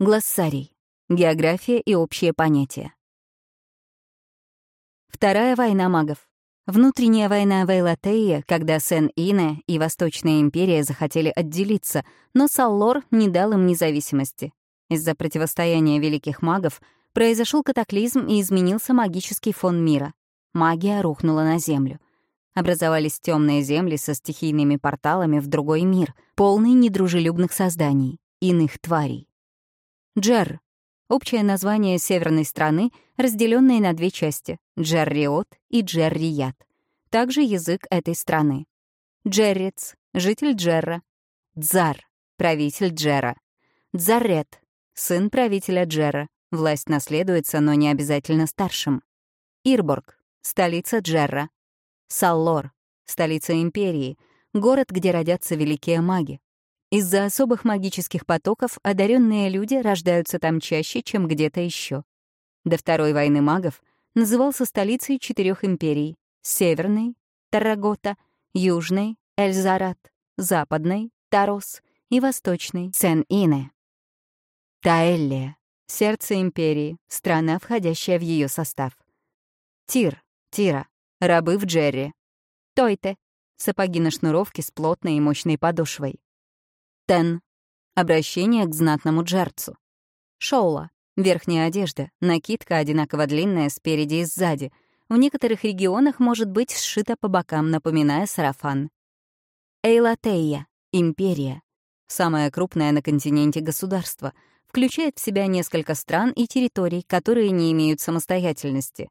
Глоссарий. География и общие понятия. Вторая война магов. Внутренняя война Вейлатея, когда Сен-Ине и Восточная империя захотели отделиться, но Саллор не дал им независимости. Из-за противостояния великих магов произошел катаклизм и изменился магический фон мира. Магия рухнула на Землю. Образовались темные земли со стихийными порталами в другой мир, полный недружелюбных созданий, иных тварей. Джер — общее название северной страны, разделенной на две части — Джерриот и Джеррият. Также язык этой страны. Джеррец — житель Джерра. Дзар — правитель Джера. Дзаррет — сын правителя Джера. Власть наследуется, но не обязательно старшим. Ирборг — столица Джерра. Саллор — столица империи, город, где родятся великие маги. Из-за особых магических потоков одаренные люди рождаются там чаще, чем где-то еще. До Второй войны магов назывался столицей четырех империй — Северной, Таррагота, Южной, Эльзарат, Западной, Тарос и Восточной, Сен-Ине. Таэллия — сердце империи, страна, входящая в ее состав. Тир, Тира, рабы в Джерри. Тойте — сапоги на шнуровке с плотной и мощной подошвой. Тен — обращение к знатному джерцу. Шоула — верхняя одежда, накидка одинаково длинная спереди и сзади. В некоторых регионах может быть сшита по бокам, напоминая сарафан. Эйлатея — империя. Самое крупное на континенте государство. Включает в себя несколько стран и территорий, которые не имеют самостоятельности.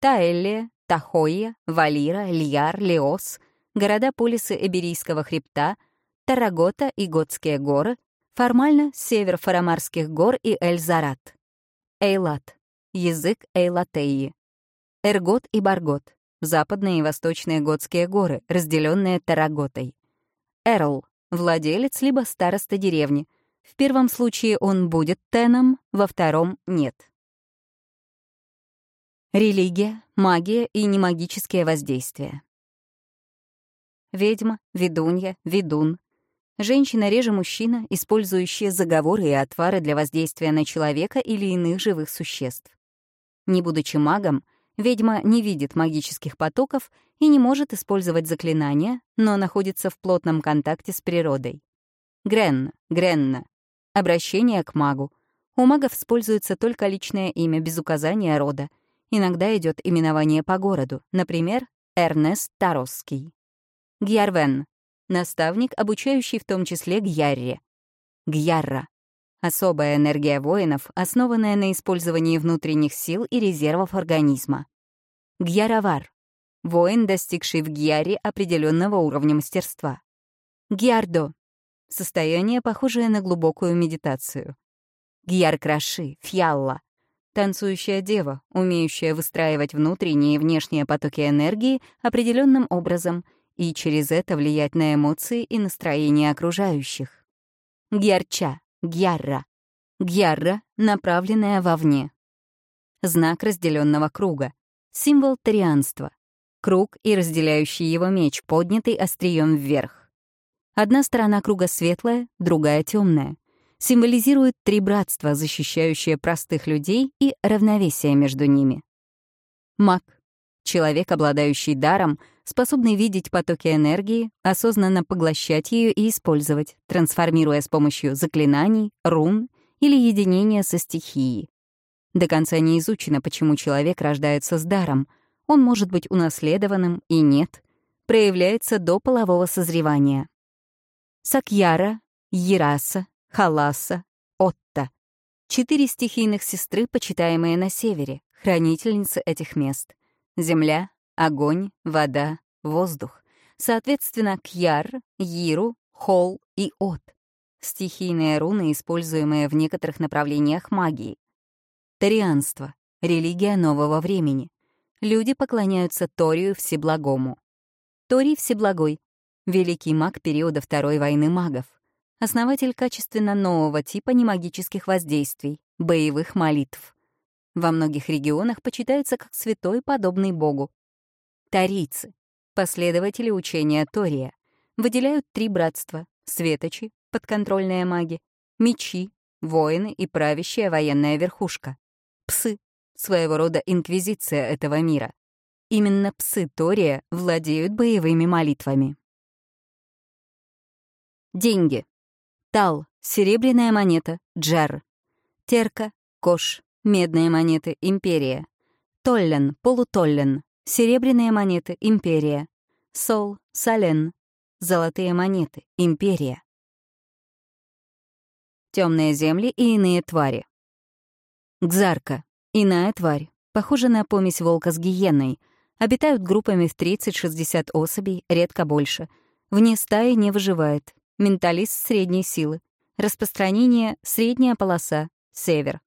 Таэллия, Тахойя, Валира, Льяр, Леос, города-полисы Эберийского хребта — Тарагота и Готские горы, формально север Фарамарских гор и Эльзарат. Эйлат — язык Эйлатеи. Эргот и Баргот — западные и восточные Готские горы, разделенные Тараготой. Эрл — владелец либо староста деревни. В первом случае он будет теном, во втором — нет. Религия, магия и немагические воздействия. Ведьма, ведунья, ведун, Женщина реже мужчина, использующая заговоры и отвары для воздействия на человека или иных живых существ. Не будучи магом, ведьма не видит магических потоков и не может использовать заклинания, но находится в плотном контакте с природой. Гренна, Гренна. Обращение к магу. У магов используется только личное имя без указания рода. Иногда идет именование по городу, например, Эрнест Таросский. Гьярвен Наставник, обучающий в том числе Гьярре. Гьярра — особая энергия воинов, основанная на использовании внутренних сил и резервов организма. Гьяровар — воин, достигший в Гьяре определенного уровня мастерства. Гьярдо — состояние, похожее на глубокую медитацию. Гьяркраши, фьялла — танцующая дева, умеющая выстраивать внутренние и внешние потоки энергии определенным образом — и через это влиять на эмоции и настроение окружающих. Гьярча, гьярра. Гьярра, направленная вовне. Знак разделенного круга. Символ тарианства. Круг и разделяющий его меч, поднятый острием вверх. Одна сторона круга светлая, другая темная. Символизирует три братства, защищающие простых людей и равновесие между ними. Маг — человек, обладающий даром — способный видеть потоки энергии, осознанно поглощать ее и использовать, трансформируя с помощью заклинаний, рун или единения со стихией. До конца не изучено, почему человек рождается с даром. Он может быть унаследованным и нет. Проявляется до полового созревания. Сакьяра, Ераса, Халаса, Отта. Четыре стихийных сестры, почитаемые на севере, хранительницы этих мест. Земля, огонь, вода, воздух. Соответственно, Кьяр, Йиру, Хол и От. Стихийные руны, используемые в некоторых направлениях магии. Тарианство — религия нового времени. Люди поклоняются Торию Всеблагому. Торий Всеблагой — великий маг периода Второй войны магов. Основатель качественно нового типа немагических воздействий, боевых молитв. Во многих регионах почитается как святой, подобный богу, Тарийцы, последователи учения Тория, выделяют три братства — светочи, подконтрольные маги, мечи, воины и правящая военная верхушка. Псы — своего рода инквизиция этого мира. Именно псы Тория владеют боевыми молитвами. Деньги. Тал — серебряная монета, джар. Терка — кош, медные монеты, империя. Толлен, полутоллен, серебряные монеты, империя. Сол, сален, золотые монеты, империя. Темные земли и иные твари. Гзарка — иная тварь, похожа на помесь волка с гиеной. Обитают группами в 30-60 особей, редко больше. Вне стаи не выживает. Менталист средней силы. Распространение — средняя полоса, север.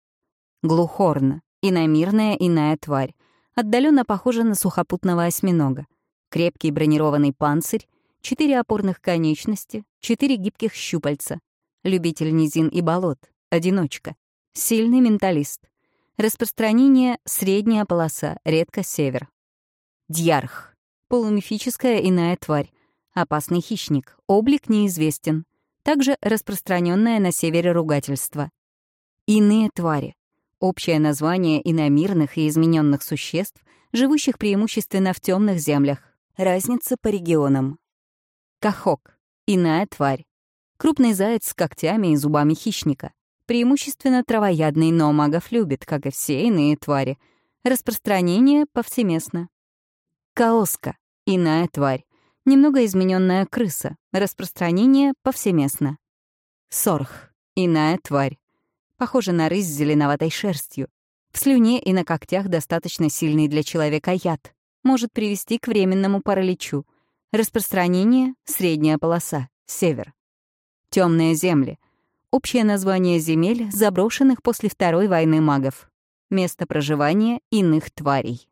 Глухорн — иномирная иная тварь. Отдаленно похожа на сухопутного осьминога. Крепкий бронированный панцирь, четыре опорных конечности, четыре гибких щупальца, любитель низин и болот, одиночка, сильный менталист. Распространение — средняя полоса, редко север. Дьярх — полумифическая иная тварь, опасный хищник, облик неизвестен. Также распространенное на севере ругательство. Иные твари — общее название иномирных и измененных существ, живущих преимущественно в темных землях. Разница по регионам. Кахок — иная тварь. Крупный заяц с когтями и зубами хищника. Преимущественно травоядный, но магов любит, как и все иные твари. Распространение повсеместно. Каоска — иная тварь. Немного измененная крыса. Распространение повсеместно. Сорх — иная тварь. Похожа на рысь с зеленоватой шерстью. В слюне и на когтях достаточно сильный для человека яд. Может привести к временному параличу. Распространение — средняя полоса, север. Темные земли. Общее название земель, заброшенных после Второй войны магов. Место проживания иных тварей.